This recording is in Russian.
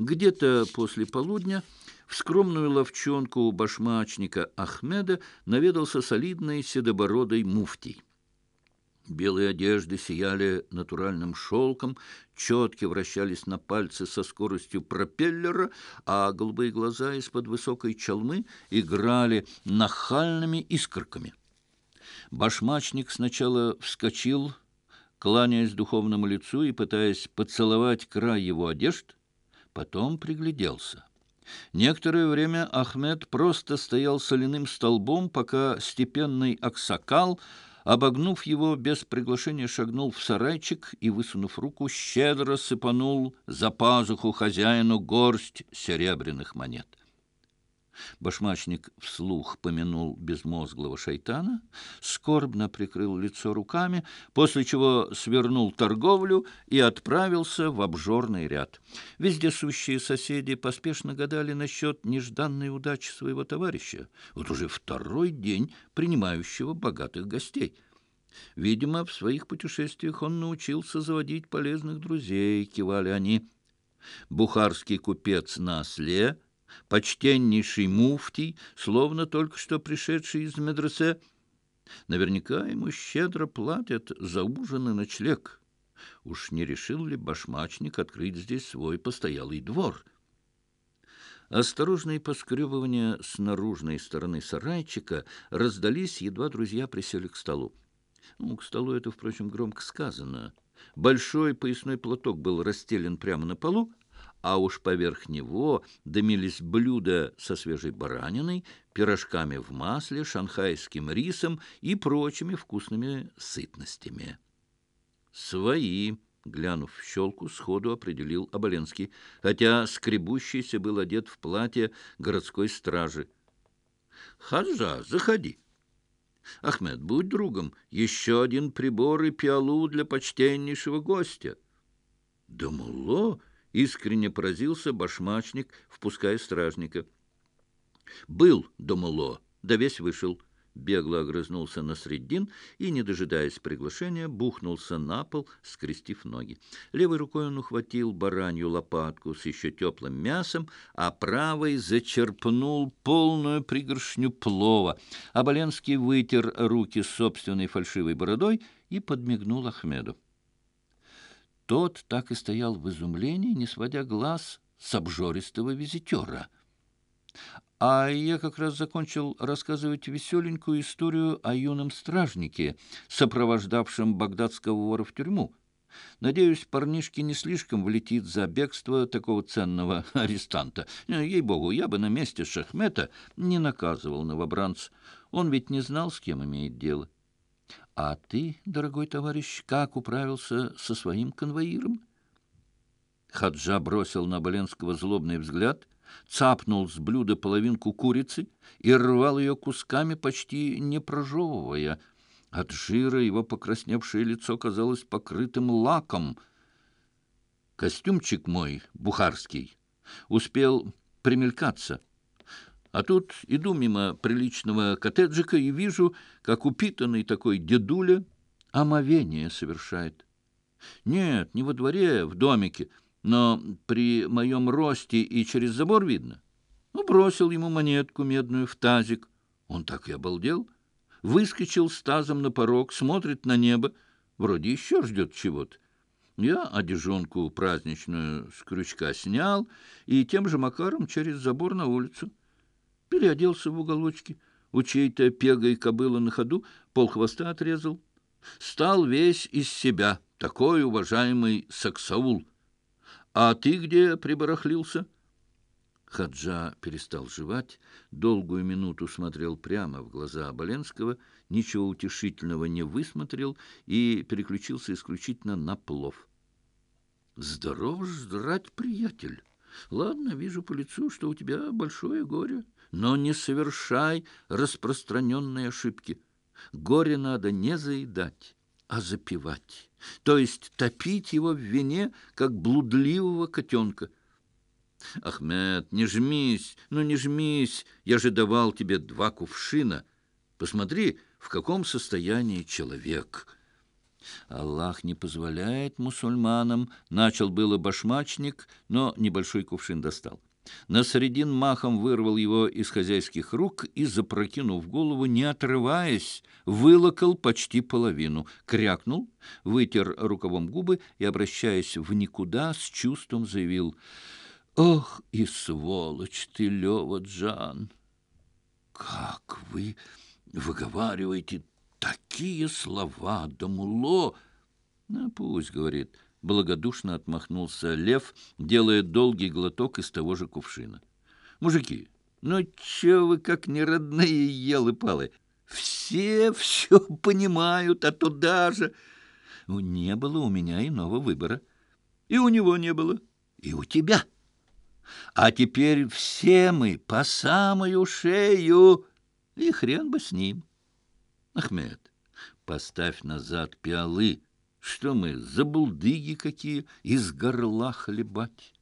Где-то после полудня в скромную ловчонку башмачника Ахмеда наведался солидный седобородый муфтий. Белые одежды сияли натуральным шелком, четки вращались на пальце со скоростью пропеллера, а голубые глаза из-под высокой чалмы играли нахальными искорками. Башмачник сначала вскочил, кланяясь духовному лицу и пытаясь поцеловать край его одежд, потом пригляделся. Некоторое время Ахмед просто стоял соляным столбом, пока степенный Аксакал — обогнув его, без приглашения шагнул в сарайчик и, высунув руку, щедро сыпанул за пазуху хозяину горсть серебряных монет. Башмачник вслух помянул безмозглого шайтана, скорбно прикрыл лицо руками, после чего свернул торговлю и отправился в обжорный ряд. Вездесущие соседи поспешно гадали насчет нежданной удачи своего товарища, вот уже второй день принимающего богатых гостей. Видимо, в своих путешествиях он научился заводить полезных друзей, кивали они. Бухарский купец на осле — почтеннейший муфтий, словно только что пришедший из медресе. Наверняка ему щедро платят за ужин и ночлег. Уж не решил ли башмачник открыть здесь свой постоялый двор? Осторожные поскребывания с наружной стороны сарайчика раздались, едва друзья присели к столу. Ну, к столу это, впрочем, громко сказано. Большой поясной платок был расстелен прямо на полу, а уж поверх него дымились блюда со свежей бараниной, пирожками в масле, шанхайским рисом и прочими вкусными сытностями. «Свои!» — глянув в щелку, сходу определил Оболенский, хотя скребущийся был одет в платье городской стражи. «Хаджа, заходи!» «Ахмед, будь другом, еще один прибор и пиалу для почтеннейшего гостя». «Да муло!» Искренне поразился башмачник, впуская стражника. «Был, думало, да весь вышел». Бегло огрызнулся на средин и, не дожидаясь приглашения, бухнулся на пол, скрестив ноги. Левой рукой он ухватил баранью лопатку с еще теплым мясом, а правой зачерпнул полную пригоршню плова. Аболенский вытер руки собственной фальшивой бородой и подмигнул Ахмеду. Тот так и стоял в изумлении, не сводя глаз с обжористого визитера. А я как раз закончил рассказывать веселенькую историю о юном стражнике, сопровождавшем багдадского вора в тюрьму. Надеюсь, парнишке не слишком влетит за бегство такого ценного арестанта. Ей-богу, я бы на месте Шахмета не наказывал новобранца. Он ведь не знал, с кем имеет дело. А ты, дорогой товарищ, как управился со своим конвоиром? Хаджа бросил на Боленского злобный взгляд, цапнул с блюда половинку курицы и рвал ее кусками, почти не прожевывая. От жира его покрасневшее лицо казалось покрытым лаком. Костюмчик мой, бухарский, успел примелькаться — а тут иду мимо приличного коттеджика и вижу, как упитанный такой дедуля омовение совершает. Нет, не во дворе, в домике, но при моем росте и через забор видно. Ну, бросил ему монетку медную в тазик. Он так и обалдел. Выскочил с тазом на порог, смотрит на небо, вроде еще ждет чего-то. Я одежонку праздничную с крючка снял и тем же макаром через забор на улицу переоделся в уголочке, у чьей-то пегой кобылы на ходу полхвоста отрезал. Стал весь из себя, такой уважаемый Саксаул. А ты где прибарахлился? Хаджа перестал жевать, долгую минуту смотрел прямо в глаза Оболенского, ничего утешительного не высмотрел и переключился исключительно на плов. «Здоров жрать, приятель! Ладно, вижу по лицу, что у тебя большое горе но не совершай распространенные ошибки. Горе надо не заедать, а запивать, то есть топить его в вине, как блудливого котенка. Ахмед, не жмись, ну не жмись, я же давал тебе два кувшина. Посмотри, в каком состоянии человек». Аллах не позволяет мусульманам, начал было башмачник, но небольшой кувшин достал. На средин махом вырвал его из хозяйских рук и, запрокинув голову, не отрываясь, вылокал почти половину, крякнул, вытер рукавом губы и, обращаясь в никуда, с чувством заявил «Ох и сволочь ты, Лёва Джан!» «Как вы выговариваете такие слова, Дамуло!» «Ну, пусть, — говорит, — Благодушно отмахнулся лев, делая долгий глоток из того же кувшина. «Мужики, ну че вы как неродные елы-палы? Все все понимают, а то даже...» ну, «Не было у меня иного выбора. И у него не было, и у тебя. А теперь все мы по самую шею, и хрен бы с ним. Ахмед, поставь назад пиалы». Что мы, забулдыги какие, из горла хлебать?